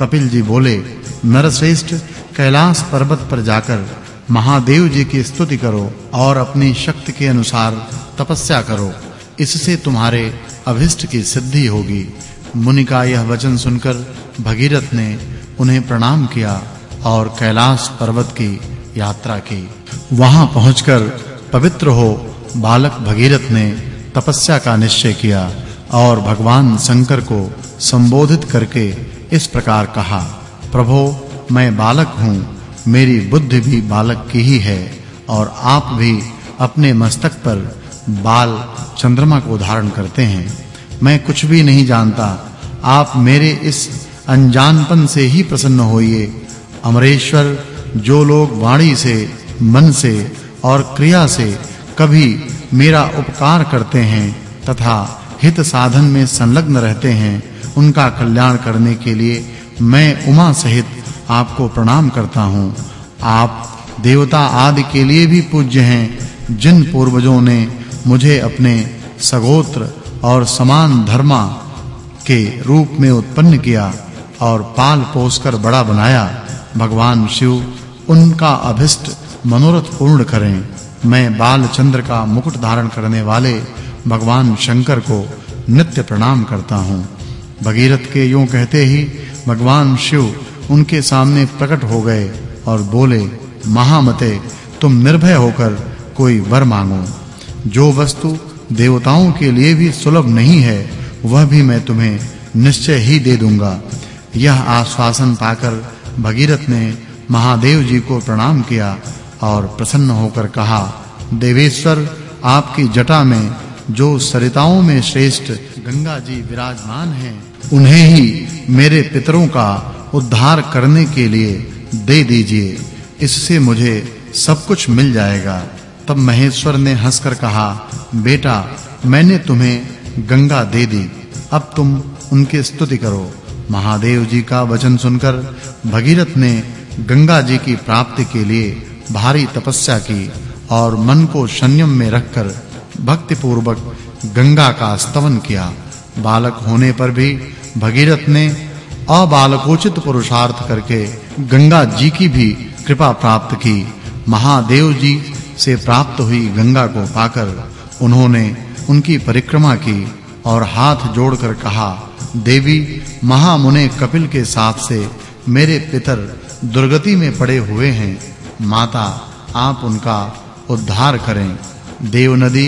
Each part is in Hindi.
कपिल जी बोले, नरश्रेष्ठ, कैलाश पर्वत पर जाकर महादेव जी की स्तुति करो और अपनी शक्ति के अनुसार तपस्या करो। इससे तुम्हारे अभिष्ट की सिद्धि होगी। मुनि का यह वचन सुनकर भगीरथ ने उन्हें प्रणाम किया और कैलाश पर्वत की यात्रा की। वहाँ पहुंचकर पवित्र हो बालक भगीरथ ने तपस्या का निश्चय किया और भगवान शंकर को संबोधित करके इस प्रकार कहा, प्रभो, मैं बालक हूँ, मेरी बुद्धि भी बालक की ही है, और आप भी अपने मस्तक पर बाल चंद्रमा को धारण करते हैं। मैं कुछ भी नहीं जानता, आप मेरे इस अनजानपन से ही प्रसन्न होइए। अमरेश्वर, जो लोग वाणी से, मन से और क्रिया से कभी मेरा उपकार करते हैं, तथा हित साधन में संलग्न रहते हैं उनका कल्याण करने के लिए मैं उमा सहित आपको प्रणाम करता हूँ। आप देवता आदि के लिए भी पूज्य हैं, जिन पूर्वजों ने मुझे अपने सगोत्र और समान धर्मा के रूप में उत्पन्न किया और पाल पोसकर बड़ा बनाया। भगवान शिव, उनका अभिष्ट मनोरथ पूर्ण करें। मैं बालचंद्र का मुकुट धारण करने वाले भगवान शंकर को नित्य प्रणाम करता हूँ। भगीरथ के यूँ कहते ही भगवान शिव उनके सामने प्रकट हो गए और बोले, महामते, तुम निर्भय होकर कोई वर मांगो। जो वस्तु देवताओं के लिए भी सुलभ नहीं है, वह भी मैं तुम्हें निश्चय ही दे दूँगा। यह आश्वासन पाकर भगीरथ ने महादेव जी को प्रणाम किया और प्रसन्न होकर कहा, देवेश्वर, आपकी जटा में, जो सरिताओं में श्रेष्ठ गंगा जी विराजमान हैं। उन्हें ही मेरे पितरों का उद्धार करने के लिए दे दीजिए। इससे मुझे सब कुछ मिल जाएगा। तब महेश्वर ने हंसकर कहा, बेटा, मैंने तुम्हें गंगा दे दी। अब तुम उनकी स्तुति करो। महादेव जी का वचन सुनकर भगीरथ ने गंगा जी की प्राप्ति के लिए भारी तपस्या की और मन को संयम में रखकर भक्ति पूर्वक गंगा का स्तवन किया। बालक होने पर भी भगीरथ ने अबालकोचित पुरुषार्थ करके गंगा जी की भी कृपा प्राप्त की। महादेव जी से प्राप्त हुई गंगा को पाकर उन्होंने उनकी परिक्रमा की और हाथ जोड़कर कहा, देवी, महामुने कपिल के साथ से मेरे पितर दुर्गति में पड़े हुए हैं। माता, आप उनका उद्धार करें। देव नदी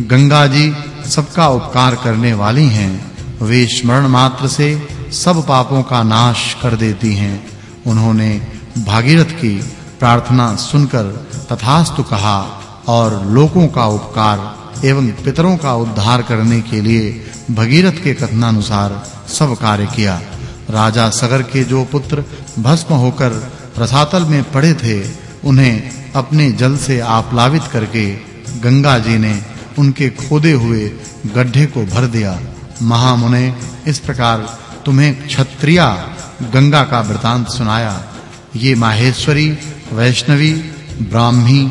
गंगा जी सबका उपकार करने वाली हैं। वे स्मरण मात्र से सब पापों का नाश कर देती हैं। उन्होंने भागीरथ की प्रार्थना सुनकर तथास्तु कहा और लोगों का उपकार एवं पितरों का उद्धार करने के लिए भगीरथ के कथनानुसार सब कार्य किया। राजा सगर के जो पुत्र भस्म होकर रसातल में पड़े थे, उन्हें अपने जल से आप्लावित करके गंगा जी ने उनके खोदे हुए गड्ढे को भर दिया। महामुने इस प्रकार तुम्हें क्षत्रिया गंगा का वृतांत सुनाया। ये माहेश्वरी, वैष्णवी, ब्राह्मी,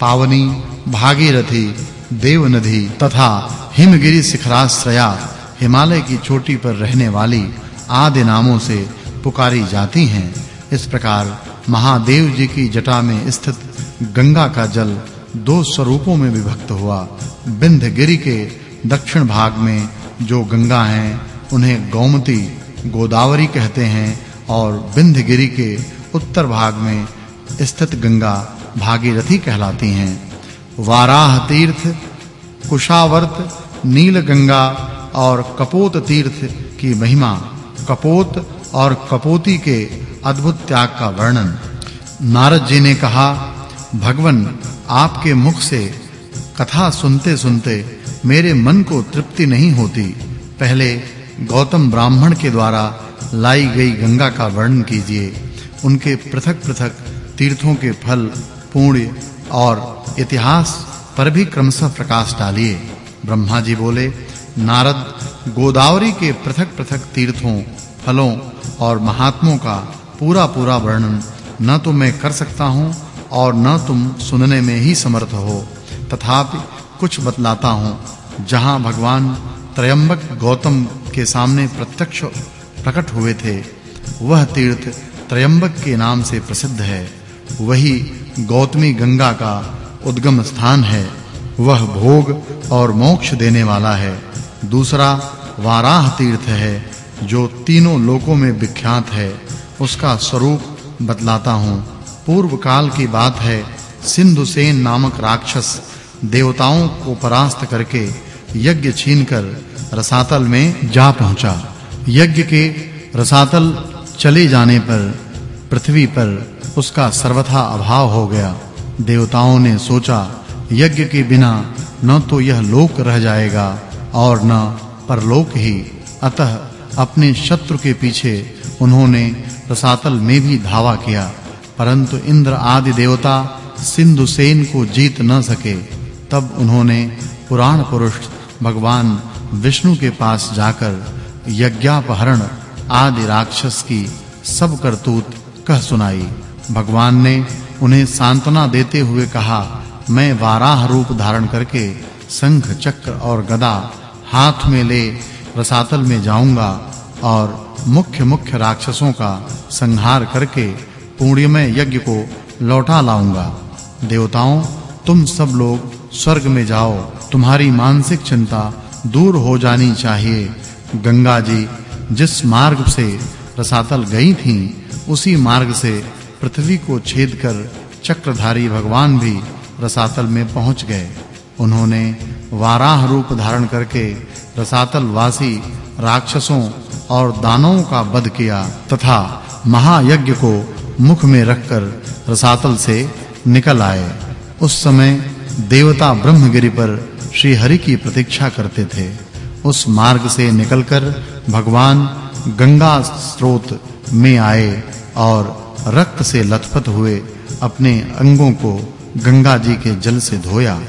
पावनी, भागीरथी, देवनदी तथा हिमगिरी शिखराश्रया हिमालय की चोटी पर रहने वाली आदि नामों से पुकारी जाती हैं। इस प्रकार महादेव जी की जटा में स्थित गंगा का जल दो स्वरूपों में विभक्त हुआ। विंध्यगिरी के दक्षिण भाग में जो गंगा हैं, उन्हें गौमती, गोदावरी कहते हैं और विंध्यगिरी के उत्तर भाग में स्थित गंगा भागीरथी कहलाती हैं। वाराह तीर्थ, कुशावर्त नील गंगा और कपोत तीर्थ की महिमा, कपोत और कपोती के अद्भुत त्याग का वर्णन। नारद जी ने कहा, भगवन आपके मुख से कथा सुनते सुनते मेरे मन को तृप्ति नहीं होती। पहले गौतम ब्राह्मण के द्वारा लाई गई गंगा का वर्णन कीजिए। उनके पृथक-पृथक तीर्थों के फल, पुण्य और इतिहास पर भी क्रमशः प्रकाश डालिए। ब्रह्मा जी बोले, नारद, गोदावरी के पृथक-पृथक तीर्थों, फलों और महात्मों का पूरा-पूरा वर्णन न तो मैं कर सकता हूँ और न तुम सुनने में ही समर्थ हो। तथापि कुछ बतलाता हूँ, जहाँ भगवान त्रयंबक गौतम के सामने प्रत्यक्ष प्रकट हुए थे, वह तीर्थ त्रयंबक के नाम से प्रसिद्ध है। वही गौतमी गंगा का उद्गम स्थान है। वह भोग और मोक्ष देने वाला है। दूसरा वाराह तीर्थ है, जो तीनों लोकों में विख्यात है। उसका स्वरूप बतलाता हूँ पूर्व काल की बात है, सिंधुसेन नामक राक्षस देवताओं को परास्त करके यज्ञ छीनकर रसातल में जा पहुँचा। यज्ञ के रसातल चले जाने पर, पृथ्वी पर उसका सर्वथा अभाव हो गया। देवताओं ने सोचा, यज्ञ के बिना न तो यह लोक रह जाएगा और न परलोक ही। अतः अपने शत्रु के पीछे उन्होंने रसातल में भी धावा किया। परंतु इंद्र आदि देवता सिंधुसेन को जीत न सके, तब उन्होंने पुराण पुरुष भगवान विष्णु के पास जाकर यज्ञापहरण आदि राक्षस की सब करतूत कह सुनाई। भगवान ने उन्हें सांत्वना देते हुए कहा, मैं वाराह रूप धारण करके शंख, चक्र और गदा हाथ में ले रसातल में जाऊँगा और मुख्य मुख्य राक्षसों का संहार करके पुण्यमय यज्ञ को लौटा लाऊँगा। देवताओं, तुम सब लोग स्वर्ग में जाओ। तुम्हारी मानसिक चिंता दूर हो जानी चाहिए। गंगा जी, जिस मार्ग से रसातल गई थीं, उसी मार्ग से पृथ्वी को छेद कर चक्रधारी भगवान भी रसातल में पहुँच गए। उन्होंने वाराह रूप धारण करके रसातल वासी राक्षसों और दानवों का वध किया तथा महायज्ञ को मुख में रखकर रसातल से निकल आए। उस समय देवता ब्रह्मगिरि पर श्री हरि की प्रतीक्षा करते थे। उस मार्ग से निकलकर भगवान गंगा स्रोत में आए और रक्त से लथपथ हुए अपने अंगों को गंगा जी के जल से धोया।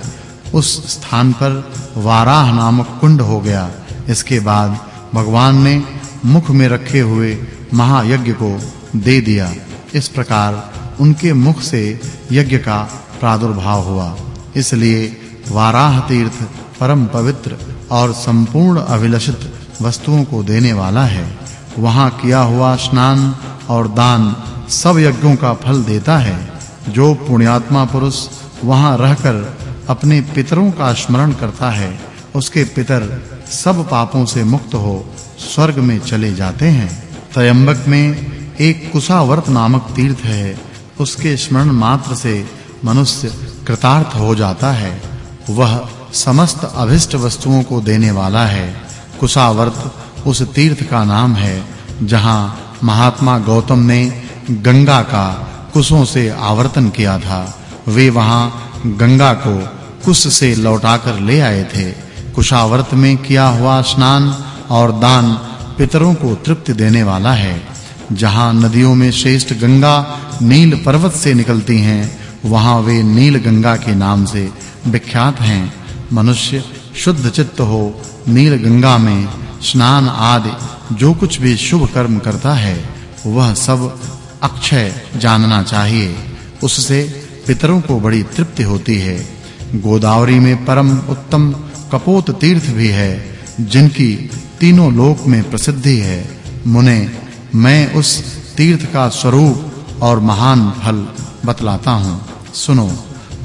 उस स्थान पर वाराह नामक कुंड हो गया। इसके बाद भगवान ने मुख में रखे हुए महायज्ञ को दे दिया। इस प्रकार उनके मुख से यज्ञ का प्रादुर्भाव हुआ। इसलिए वाराह तीर्थ परम पवित्र और संपूर्ण अभिलषित वस्तुओं को देने वाला है। वहाँ किया हुआ स्नान और दान सब यज्ञों का फल देता है। जो पुण्यात्मा पुरुष वहाँ रहकर अपने पितरों का स्मरण करता है, उसके पितर सब पापों से मुक्त हो स्वर्ग में चले जाते हैं। तयंबक में एक कुशावर्त नामक तीर्थ है। उसके स्मरण मात्र से मनुष्य कृतार्थ हो जाता है। वह समस्त अभिष्ट वस्तुओं को देने वाला है। कुशावर्त उस तीर्थ का नाम है, जहाँ महात्मा गौतम ने गंगा का कुशों से आवर्तन किया था। वे वहाँ गंगा को कुश से लौटाकर ले आए थे। कुशावर्त में किया हुआ स्नान और दान पितरों को तृप्ति देने वाला है। जहाँ नदियों में श्रेष्ठ गंगा नील पर्वत से निकलती हैं, वहाँ वे नील गंगा के नाम से विख्यात हैं। मनुष्य शुद्ध चित्त हो, नील गंगा में स्नान आदि जो कुछ भी शुभ कर्म करता है, वह सब अक्षय जानना चाहिए। उससे पितरों को बड़ी तृप्ति होती है। गोदावरी में परम उत्तम कपोत तीर्थ भी है, जिनकी तीनों लोक में प्रसिद्धि है। मुने मैं उस तीर्थ का स्वरूप और महान फल बतलाता हूँ। सुनो,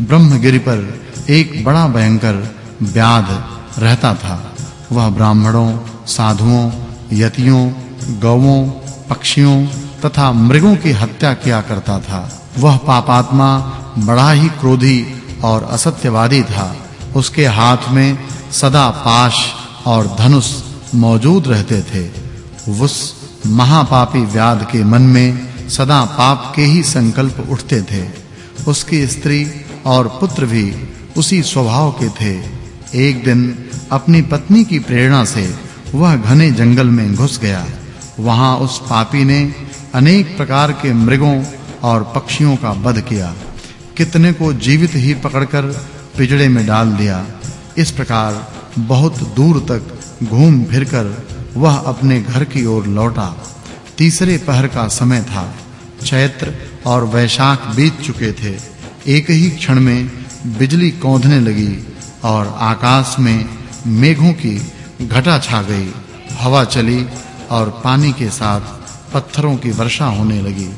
ब्रह्मगिरि पर एक बड़ा भयंकर व्याध रहता था। वह ब्राह्मणों, साधुओं, यतियों गौओं पक्षियों तथा मृगों की हत्या किया करता था। वह पापात्मा बड़ा ही क्रोधी और असत्यवादी था। उसके हाथ में सदा पाश और धनुष मौजूद रहते थे। उस महापापी व्याध के मन में सदा पाप के ही संकल्प उठते थे। उसकी स्त्री और पुत्र भी उसी स्वभाव के थे। एक दिन अपनी पत्नी की प्रेरणा से वह घने जंगल में घुस गया। वहाँ उस पापी ने अनेक प्रकार के मृगों और पक्षियों का वध किया। कितने को जीवित ही पकड़कर पिजड़े में डाल दिया। इस प्रकार बहुत दूर तक घूम फिरकर वह अपने घर की ओर लौटा। तीसरे पहर का समय था। चैत्र और वैशाख बीत चुके थे। एक ही क्षण में बिजली कौंधने लगी और आकाश में मेघों की घटा छा गई। हवा चली और पानी के साथ पत्थरों की वर्षा होने लगी।